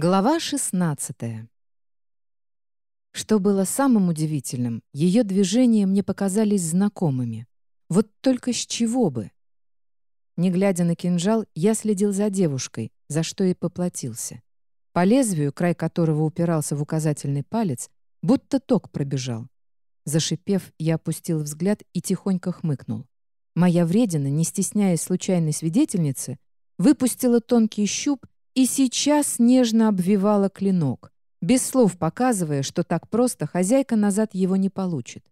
Глава 16 Что было самым удивительным, ее движения мне показались знакомыми. Вот только с чего бы? Не глядя на кинжал, я следил за девушкой, за что и поплатился. По лезвию, край которого упирался в указательный палец, будто ток пробежал. Зашипев, я опустил взгляд и тихонько хмыкнул. Моя вредина, не стесняясь случайной свидетельницы, выпустила тонкий щуп и сейчас нежно обвивала клинок, без слов показывая, что так просто хозяйка назад его не получит.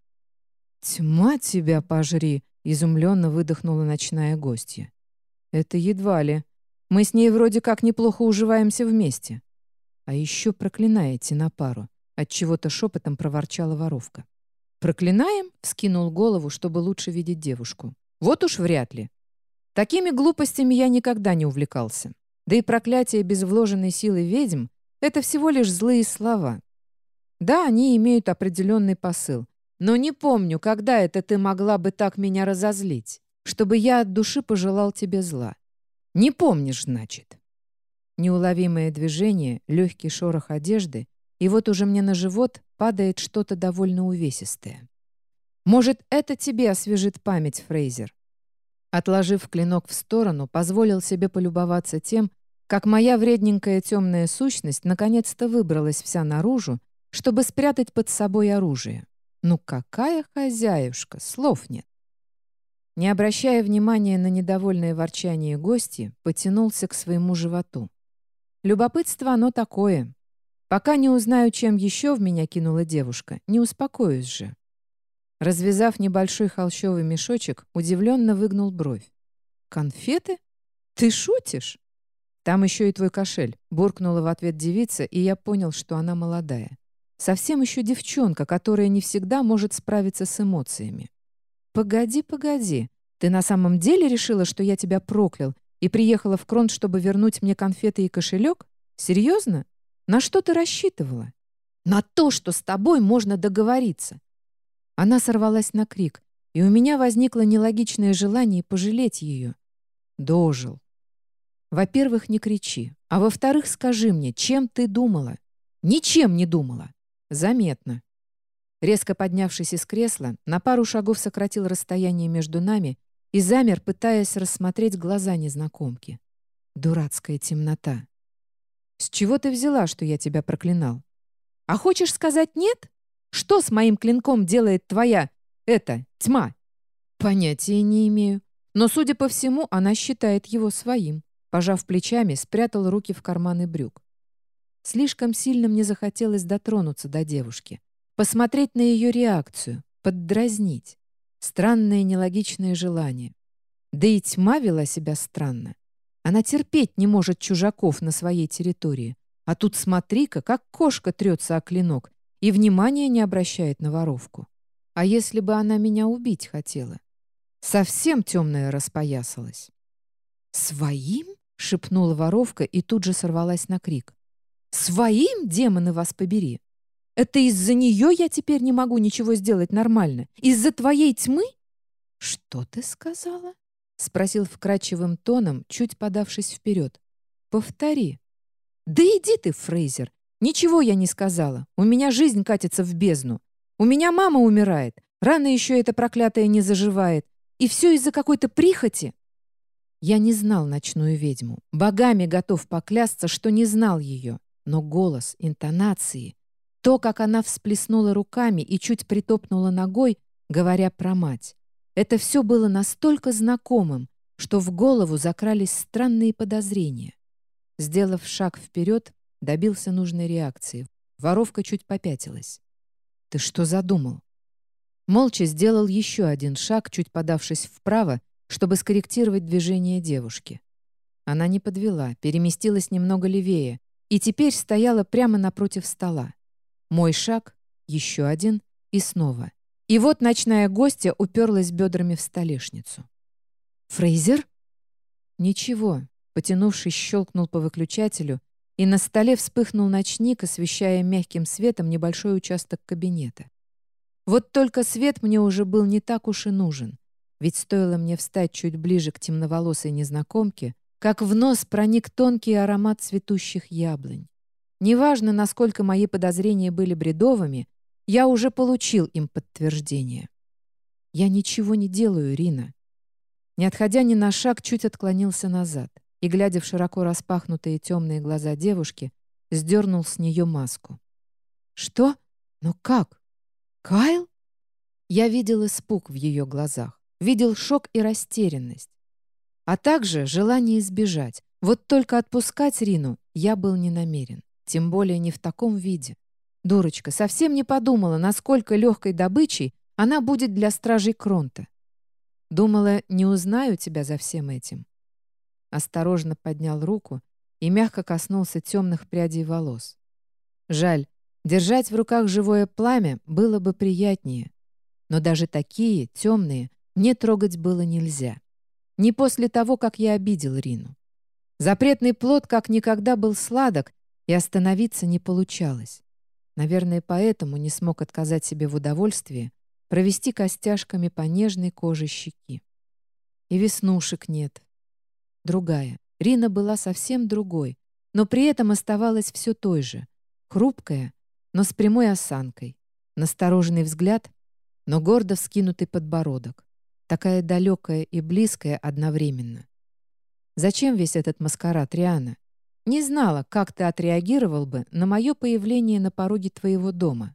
«Тьма тебя пожри!» — изумленно выдохнула ночная гостья. «Это едва ли. Мы с ней вроде как неплохо уживаемся вместе. А еще проклинаете на пару», — отчего-то шепотом проворчала воровка. «Проклинаем?» — вскинул голову, чтобы лучше видеть девушку. «Вот уж вряд ли. Такими глупостями я никогда не увлекался. Да и проклятие без вложенной силы ведьм — это всего лишь злые слова. Да, они имеют определенный посыл. Но не помню, когда это ты могла бы так меня разозлить, чтобы я от души пожелал тебе зла. Не помнишь, значит. Неуловимое движение, легкий шорох одежды, и вот уже мне на живот падает что-то довольно увесистое. Может, это тебе освежит память, Фрейзер? Отложив клинок в сторону, позволил себе полюбоваться тем, как моя вредненькая темная сущность наконец-то выбралась вся наружу, чтобы спрятать под собой оружие. Ну какая хозяюшка, слов нет. Не обращая внимания на недовольное ворчание гости, потянулся к своему животу. Любопытство оно такое. Пока не узнаю, чем еще в меня кинула девушка, не успокоюсь же. Развязав небольшой холщовый мешочек, удивленно выгнул бровь. «Конфеты? Ты шутишь?» «Там еще и твой кошель», — буркнула в ответ девица, и я понял, что она молодая. Совсем еще девчонка, которая не всегда может справиться с эмоциями. «Погоди, погоди. Ты на самом деле решила, что я тебя проклял и приехала в Кронт, чтобы вернуть мне конфеты и кошелек? Серьезно? На что ты рассчитывала?» «На то, что с тобой можно договориться. Она сорвалась на крик, и у меня возникло нелогичное желание пожалеть ее. Дожил. Во-первых, не кричи. А во-вторых, скажи мне, чем ты думала? Ничем не думала. Заметно. Резко поднявшись из кресла, на пару шагов сократил расстояние между нами и замер, пытаясь рассмотреть глаза незнакомки. Дурацкая темнота. С чего ты взяла, что я тебя проклинал? А хочешь сказать нет? Что с моим клинком делает твоя... эта тьма?» «Понятия не имею. Но, судя по всему, она считает его своим». Пожав плечами, спрятал руки в карманы брюк. Слишком сильно мне захотелось дотронуться до девушки, посмотреть на ее реакцию, поддразнить. Странное нелогичное желание. Да и тьма вела себя странно. Она терпеть не может чужаков на своей территории. А тут смотри-ка, как кошка трется о клинок и внимания не обращает на воровку. А если бы она меня убить хотела? Совсем темная распоясалась. «Своим?» — шепнула воровка и тут же сорвалась на крик. «Своим, демоны, вас побери! Это из-за нее я теперь не могу ничего сделать нормально? Из-за твоей тьмы?» «Что ты сказала?» — спросил вкрадчивым тоном, чуть подавшись вперед. «Повтори». «Да иди ты, Фрейзер! Ничего я не сказала. У меня жизнь катится в бездну. У меня мама умирает. Рано еще эта проклятая не заживает. И все из-за какой-то прихоти. Я не знал ночную ведьму. Богами готов поклясться, что не знал ее. Но голос, интонации, то, как она всплеснула руками и чуть притопнула ногой, говоря про мать, это все было настолько знакомым, что в голову закрались странные подозрения. Сделав шаг вперед, Добился нужной реакции. Воровка чуть попятилась. «Ты что задумал?» Молча сделал еще один шаг, чуть подавшись вправо, чтобы скорректировать движение девушки. Она не подвела, переместилась немного левее и теперь стояла прямо напротив стола. Мой шаг, еще один и снова. И вот ночная гостья уперлась бедрами в столешницу. «Фрейзер?» «Ничего», потянувшись, щелкнул по выключателю, и на столе вспыхнул ночник, освещая мягким светом небольшой участок кабинета. Вот только свет мне уже был не так уж и нужен, ведь стоило мне встать чуть ближе к темноволосой незнакомке, как в нос проник тонкий аромат цветущих яблонь. Неважно, насколько мои подозрения были бредовыми, я уже получил им подтверждение. Я ничего не делаю, Рина. Не отходя ни на шаг, чуть отклонился назад и, глядя в широко распахнутые темные глаза девушки, сдернул с нее маску. «Что? Но как? Кайл?» Я видел испуг в ее глазах, видел шок и растерянность, а также желание избежать. Вот только отпускать Рину я был не намерен, тем более не в таком виде. Дурочка совсем не подумала, насколько легкой добычей она будет для стражей Кронта. Думала, не узнаю тебя за всем этим. Осторожно поднял руку и мягко коснулся темных прядей волос. Жаль, держать в руках живое пламя было бы приятнее. Но даже такие, темные, мне трогать было нельзя. Не после того, как я обидел Рину. Запретный плод как никогда был сладок, и остановиться не получалось. Наверное, поэтому не смог отказать себе в удовольствии провести костяшками по нежной коже щеки. И веснушек нет. Другая. Рина была совсем другой, но при этом оставалась все той же. Хрупкая, но с прямой осанкой. Настороженный взгляд, но гордо вскинутый подбородок. Такая далекая и близкая одновременно. Зачем весь этот маскарад, Риана? Не знала, как ты отреагировал бы на мое появление на пороге твоего дома.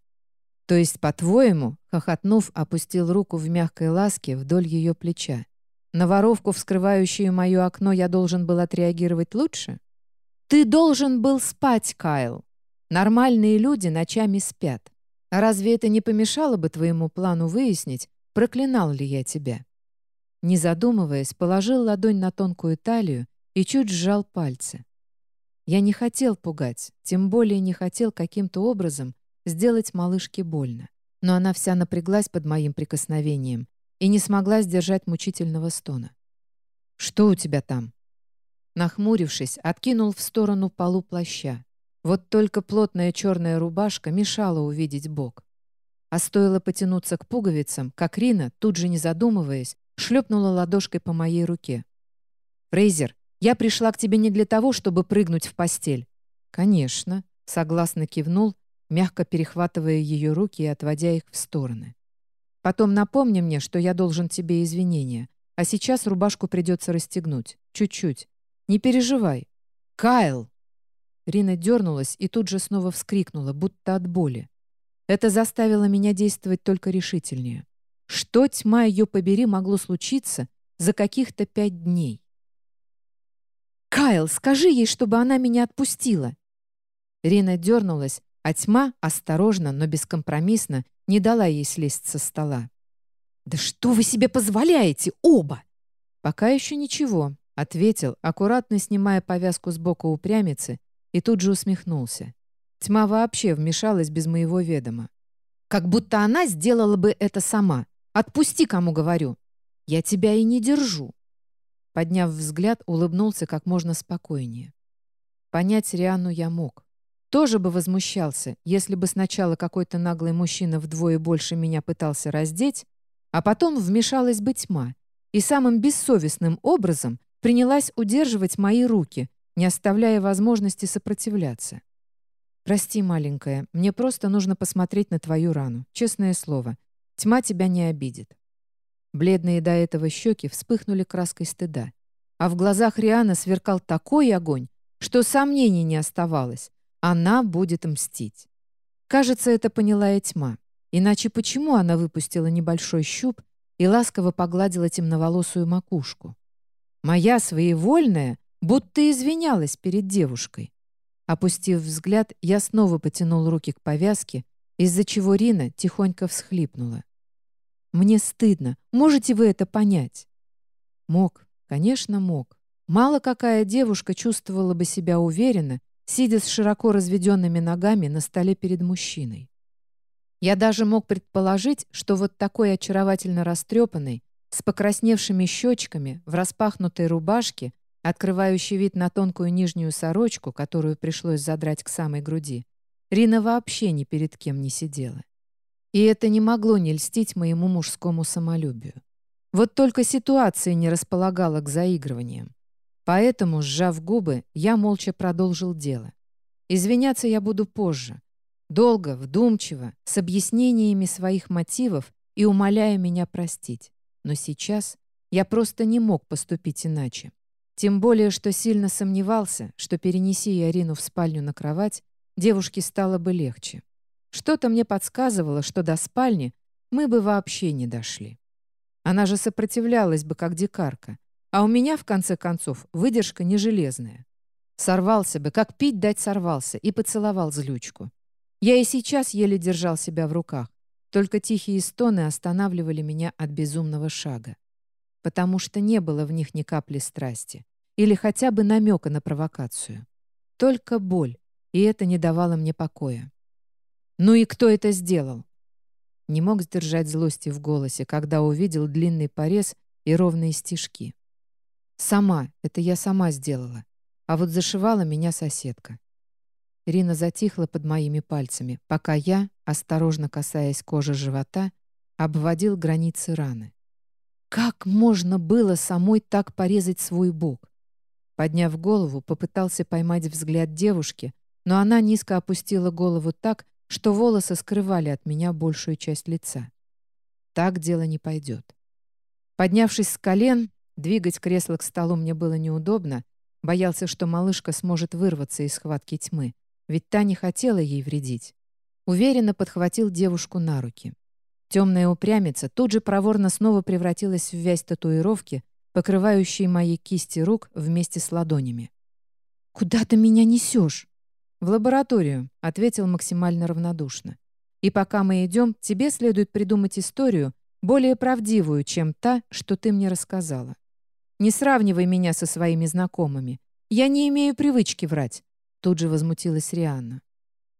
То есть, по-твоему, хохотнув, опустил руку в мягкой ласке вдоль ее плеча. На воровку, вскрывающую мое окно, я должен был отреагировать лучше? Ты должен был спать, Кайл. Нормальные люди ночами спят. Разве это не помешало бы твоему плану выяснить, проклинал ли я тебя? Не задумываясь, положил ладонь на тонкую талию и чуть сжал пальцы. Я не хотел пугать, тем более не хотел каким-то образом сделать малышке больно. Но она вся напряглась под моим прикосновением и не смогла сдержать мучительного стона. «Что у тебя там?» Нахмурившись, откинул в сторону полу плаща. Вот только плотная черная рубашка мешала увидеть бок. А стоило потянуться к пуговицам, как Рина, тут же не задумываясь, шлепнула ладошкой по моей руке. «Фрейзер, я пришла к тебе не для того, чтобы прыгнуть в постель». «Конечно», — согласно кивнул мягко перехватывая ее руки и отводя их в стороны. «Потом напомни мне, что я должен тебе извинения, а сейчас рубашку придется расстегнуть. Чуть-чуть. Не переживай. Кайл!» Рина дернулась и тут же снова вскрикнула, будто от боли. Это заставило меня действовать только решительнее. Что, тьма ее побери, могло случиться за каких-то пять дней? «Кайл, скажи ей, чтобы она меня отпустила!» Рина дернулась, а тьма, осторожно, но бескомпромиссно, не дала ей слезть со стола. «Да что вы себе позволяете, оба?» «Пока еще ничего», — ответил, аккуратно снимая повязку с бока упрямицы, и тут же усмехнулся. Тьма вообще вмешалась без моего ведома. «Как будто она сделала бы это сама. Отпусти, кому говорю. Я тебя и не держу». Подняв взгляд, улыбнулся как можно спокойнее. Понять Риану я мог. Тоже бы возмущался, если бы сначала какой-то наглый мужчина вдвое больше меня пытался раздеть, а потом вмешалась бы тьма и самым бессовестным образом принялась удерживать мои руки, не оставляя возможности сопротивляться. «Прости, маленькая, мне просто нужно посмотреть на твою рану. Честное слово, тьма тебя не обидит». Бледные до этого щеки вспыхнули краской стыда, а в глазах Риана сверкал такой огонь, что сомнений не оставалось. Она будет мстить. Кажется, это поняла и тьма. Иначе почему она выпустила небольшой щуп и ласково погладила темноволосую макушку? Моя своевольная будто извинялась перед девушкой. Опустив взгляд, я снова потянул руки к повязке, из-за чего Рина тихонько всхлипнула. «Мне стыдно. Можете вы это понять?» Мог, конечно, мог. Мало какая девушка чувствовала бы себя уверенно, сидя с широко разведенными ногами на столе перед мужчиной. Я даже мог предположить, что вот такой очаровательно растрепанный, с покрасневшими щечками, в распахнутой рубашке, открывающей вид на тонкую нижнюю сорочку, которую пришлось задрать к самой груди, Рина вообще ни перед кем не сидела. И это не могло не льстить моему мужскому самолюбию. Вот только ситуация не располагала к заигрываниям. Поэтому, сжав губы, я молча продолжил дело. Извиняться я буду позже. Долго, вдумчиво, с объяснениями своих мотивов и умоляя меня простить. Но сейчас я просто не мог поступить иначе. Тем более, что сильно сомневался, что перенеси я Арину в спальню на кровать, девушке стало бы легче. Что-то мне подсказывало, что до спальни мы бы вообще не дошли. Она же сопротивлялась бы, как дикарка. А у меня, в конце концов, выдержка не железная. Сорвался бы, как пить дать сорвался, и поцеловал злючку. Я и сейчас еле держал себя в руках, только тихие стоны останавливали меня от безумного шага. Потому что не было в них ни капли страсти или хотя бы намека на провокацию. Только боль, и это не давало мне покоя. «Ну и кто это сделал?» Не мог сдержать злости в голосе, когда увидел длинный порез и ровные стежки. Сама, это я сама сделала. А вот зашивала меня соседка. Рина затихла под моими пальцами, пока я, осторожно касаясь кожи живота, обводил границы раны. Как можно было самой так порезать свой бок? Подняв голову, попытался поймать взгляд девушки, но она низко опустила голову так, что волосы скрывали от меня большую часть лица. Так дело не пойдет. Поднявшись с колен, Двигать кресло к столу мне было неудобно, боялся, что малышка сможет вырваться из схватки тьмы, ведь та не хотела ей вредить. Уверенно подхватил девушку на руки. Темная упрямица тут же проворно снова превратилась в вязь татуировки, покрывающей мои кисти рук вместе с ладонями. «Куда ты меня несешь?» «В лабораторию», — ответил максимально равнодушно. «И пока мы идем, тебе следует придумать историю, более правдивую, чем та, что ты мне рассказала. Не сравнивай меня со своими знакомыми. Я не имею привычки врать», — тут же возмутилась Рианна.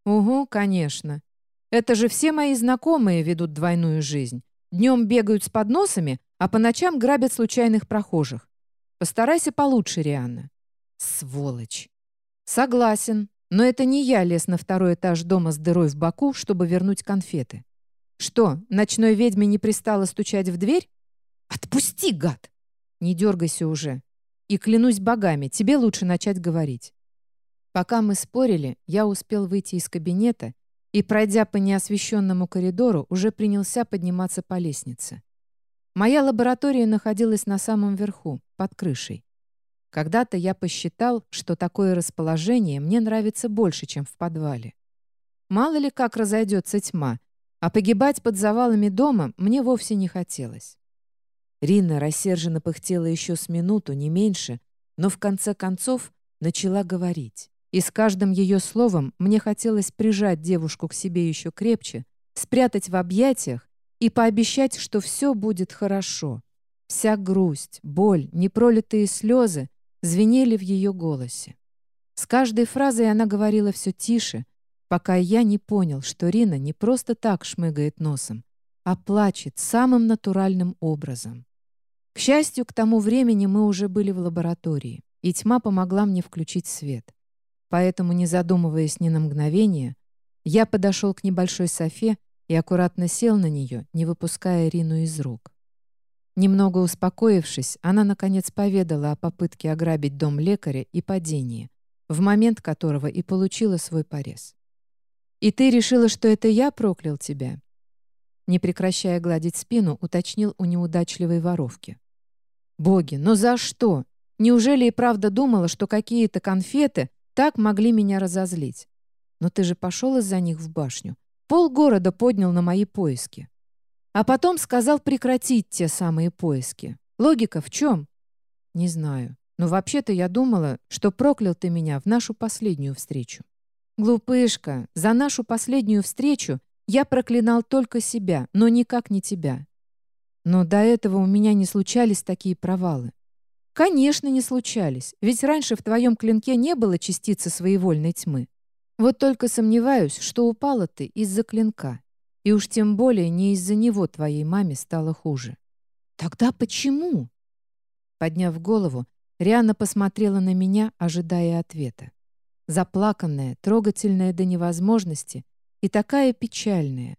«Угу, конечно. Это же все мои знакомые ведут двойную жизнь. Днем бегают с подносами, а по ночам грабят случайных прохожих. Постарайся получше, Рианна». «Сволочь!» «Согласен, но это не я лез на второй этаж дома с дырой в боку, чтобы вернуть конфеты. Что, ночной ведьме не пристало стучать в дверь? Отпусти, гад!» Не дергайся уже. И клянусь богами, тебе лучше начать говорить. Пока мы спорили, я успел выйти из кабинета и, пройдя по неосвещенному коридору, уже принялся подниматься по лестнице. Моя лаборатория находилась на самом верху, под крышей. Когда-то я посчитал, что такое расположение мне нравится больше, чем в подвале. Мало ли как разойдется тьма, а погибать под завалами дома мне вовсе не хотелось. Рина рассерженно пыхтела еще с минуту, не меньше, но в конце концов начала говорить. И с каждым ее словом мне хотелось прижать девушку к себе еще крепче, спрятать в объятиях и пообещать, что все будет хорошо. Вся грусть, боль, непролитые слезы звенели в ее голосе. С каждой фразой она говорила все тише, пока я не понял, что Рина не просто так шмыгает носом, а плачет самым натуральным образом. К счастью, к тому времени мы уже были в лаборатории, и тьма помогла мне включить свет. Поэтому, не задумываясь ни на мгновение, я подошел к небольшой софе и аккуратно сел на нее, не выпуская Рину из рук. Немного успокоившись, она, наконец, поведала о попытке ограбить дом лекаря и падении, в момент которого и получила свой порез. «И ты решила, что это я проклял тебя?» Не прекращая гладить спину, уточнил у неудачливой воровки. Боги, но за что? Неужели и правда думала, что какие-то конфеты так могли меня разозлить? Но ты же пошел из-за них в башню. Полгорода поднял на мои поиски. А потом сказал прекратить те самые поиски. Логика в чем? Не знаю. Но вообще-то я думала, что проклял ты меня в нашу последнюю встречу. Глупышка, за нашу последнюю встречу я проклинал только себя, но никак не тебя. Но до этого у меня не случались такие провалы. Конечно, не случались, ведь раньше в твоем клинке не было частицы своевольной тьмы. Вот только сомневаюсь, что упала ты из-за клинка. И уж тем более не из-за него твоей маме стало хуже. Тогда почему? Подняв голову, Риана посмотрела на меня, ожидая ответа. Заплаканная, трогательная до невозможности и такая печальная,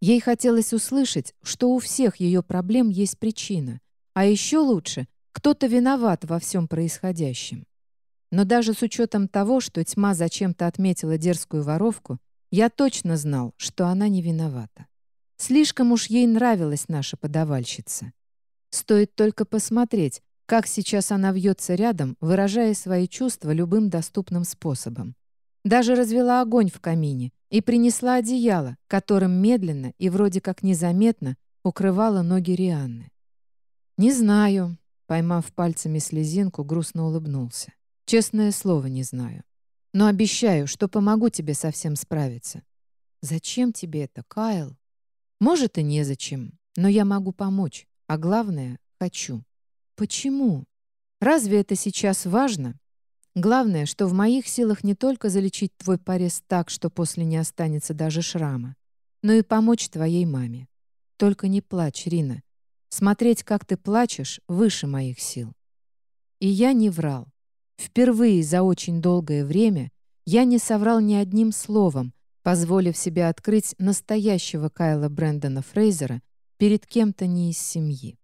Ей хотелось услышать, что у всех ее проблем есть причина, а еще лучше, кто-то виноват во всем происходящем. Но даже с учетом того, что тьма зачем-то отметила дерзкую воровку, я точно знал, что она не виновата. Слишком уж ей нравилась наша подавальщица. Стоит только посмотреть, как сейчас она вьется рядом, выражая свои чувства любым доступным способом. Даже развела огонь в камине и принесла одеяло, которым медленно и вроде как незаметно укрывала ноги Рианны. «Не знаю», — поймав пальцами слезинку, грустно улыбнулся. «Честное слово, не знаю. Но обещаю, что помогу тебе совсем справиться». «Зачем тебе это, Кайл?» «Может, и незачем, но я могу помочь, а главное — хочу». «Почему? Разве это сейчас важно?» Главное, что в моих силах не только залечить твой порез так, что после не останется даже шрама, но и помочь твоей маме. Только не плачь, Рина. Смотреть, как ты плачешь, выше моих сил. И я не врал. Впервые за очень долгое время я не соврал ни одним словом, позволив себе открыть настоящего Кайла Брэндона Фрейзера перед кем-то не из семьи.